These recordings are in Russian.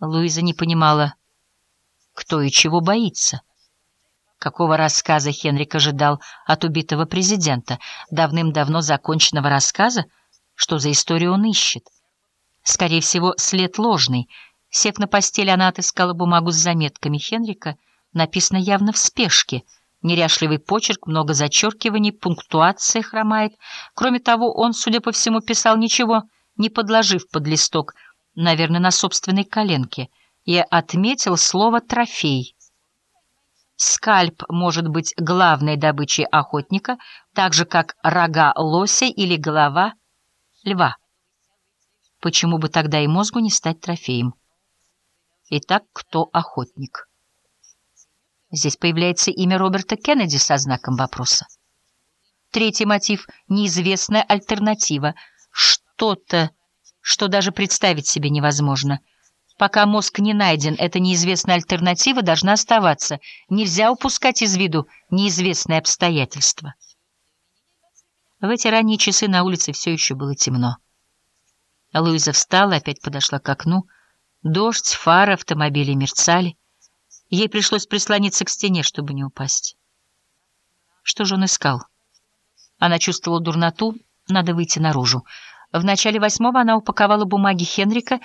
Луиза не понимала, кто и чего боится. Какого рассказа Хенрик ожидал от убитого президента? Давным-давно законченного рассказа? Что за историю он ищет? Скорее всего, след ложный. Сев на постель, она отыскала бумагу с заметками Хенрика. Написано явно в спешке. Неряшливый почерк, много зачеркиваний, пунктуация хромает. Кроме того, он, судя по всему, писал ничего, не подложив под листок, наверное, на собственной коленке. Я отметил слово «трофей». Скальп может быть главной добычей охотника, так же, как рога лося или голова льва. Почему бы тогда и мозгу не стать трофеем? Итак, кто охотник? Здесь появляется имя Роберта Кеннеди со знаком вопроса. Третий мотив — неизвестная альтернатива. Что-то, что даже представить себе невозможно — Пока мозг не найден, эта неизвестная альтернатива должна оставаться. Нельзя упускать из виду неизвестные обстоятельства. В эти ранние часы на улице все еще было темно. Луиза встала, опять подошла к окну. Дождь, фары, автомобили мерцали. Ей пришлось прислониться к стене, чтобы не упасть. Что же он искал? Она чувствовала дурноту, надо выйти наружу. В начале восьмого она упаковала бумаги Хенрика,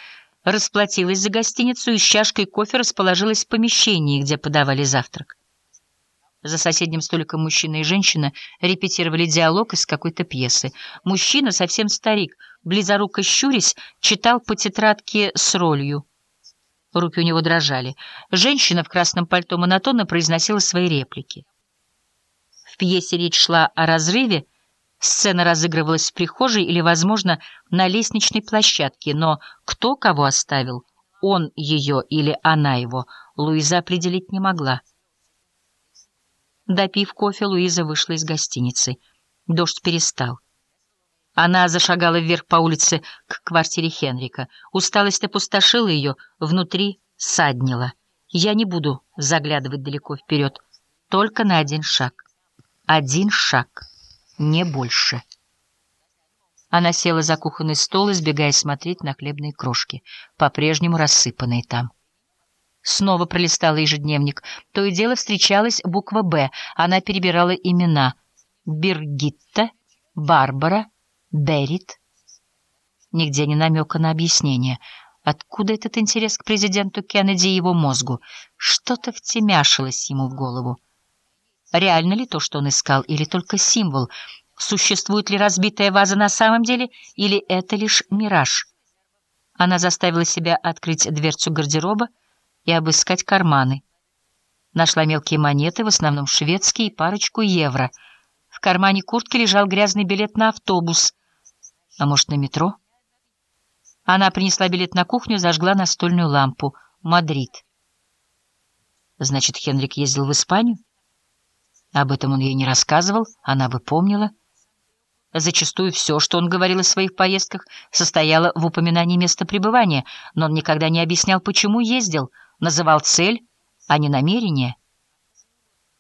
расплатилась за гостиницу и с чашкой кофе расположилась в помещении, где подавали завтрак. За соседним столиком мужчина и женщина репетировали диалог из какой-то пьесы. Мужчина, совсем старик, близоруко щурясь, читал по тетрадке с ролью. Руки у него дрожали. Женщина в красном пальто монотонно произносила свои реплики. В пьесе речь шла о разрыве, Сцена разыгрывалась в прихожей или, возможно, на лестничной площадке, но кто кого оставил, он ее или она его, Луиза определить не могла. Допив кофе, Луиза вышла из гостиницы. Дождь перестал. Она зашагала вверх по улице к квартире Хенрика. Усталость опустошила ее, внутри саднила. Я не буду заглядывать далеко вперед, только на один шаг. Один шаг не больше. Она села за кухонный стол, избегая смотреть на хлебные крошки, по-прежнему рассыпанные там. Снова пролистала ежедневник. То и дело встречалась буква «Б». Она перебирала имена. Биргитта, Барбара, Берит. Нигде не намека на объяснение. Откуда этот интерес к президенту Кеннеди и его мозгу? Что-то втемяшилось ему в голову. Реально ли то, что он искал, или только символ? Существует ли разбитая ваза на самом деле, или это лишь мираж? Она заставила себя открыть дверцу гардероба и обыскать карманы. Нашла мелкие монеты, в основном шведские, и парочку евро. В кармане куртки лежал грязный билет на автобус. А может, на метро? Она принесла билет на кухню, зажгла настольную лампу. Мадрид. Значит, Хенрик ездил в Испанию? Об этом он ей не рассказывал, она бы помнила. Зачастую все, что он говорил о своих поездках, состояло в упоминании места пребывания, но он никогда не объяснял, почему ездил, называл цель, а не намерение.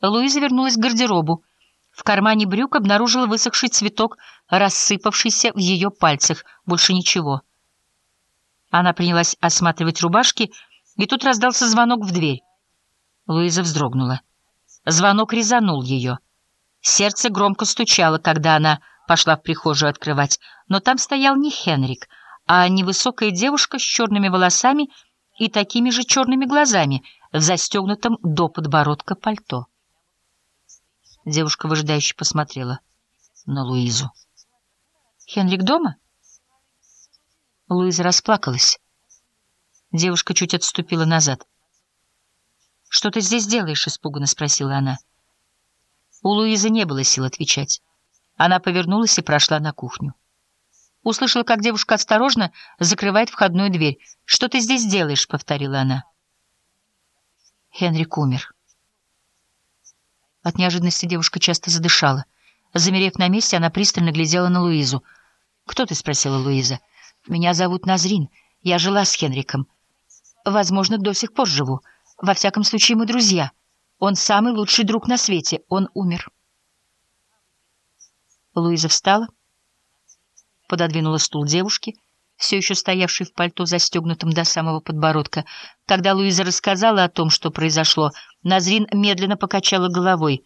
Луиза вернулась к гардеробу. В кармане брюк обнаружила высохший цветок, рассыпавшийся в ее пальцах. Больше ничего. Она принялась осматривать рубашки, и тут раздался звонок в дверь. Луиза вздрогнула. Звонок резанул ее. Сердце громко стучало, когда она пошла в прихожую открывать, но там стоял не Хенрик, а невысокая девушка с черными волосами и такими же черными глазами в застегнутом до подбородка пальто. Девушка выжидающе посмотрела на Луизу. «Хенрик дома?» Луиза расплакалась. Девушка чуть отступила назад. «Что ты здесь делаешь?» — испуганно спросила она. У Луизы не было сил отвечать. Она повернулась и прошла на кухню. Услышала, как девушка осторожно закрывает входную дверь. «Что ты здесь делаешь?» — повторила она. Хенрик умер. От неожиданности девушка часто задышала. Замерев на месте, она пристально глядела на Луизу. «Кто ты?» — спросила Луиза. «Меня зовут Назрин. Я жила с Хенриком. Возможно, до сих пор живу. Во всяком случае, мы друзья. Он самый лучший друг на свете. Он умер. Луиза встала, пододвинула стул девушки, все еще стоявший в пальто, застегнутом до самого подбородка. Когда Луиза рассказала о том, что произошло, Назрин медленно покачала головой.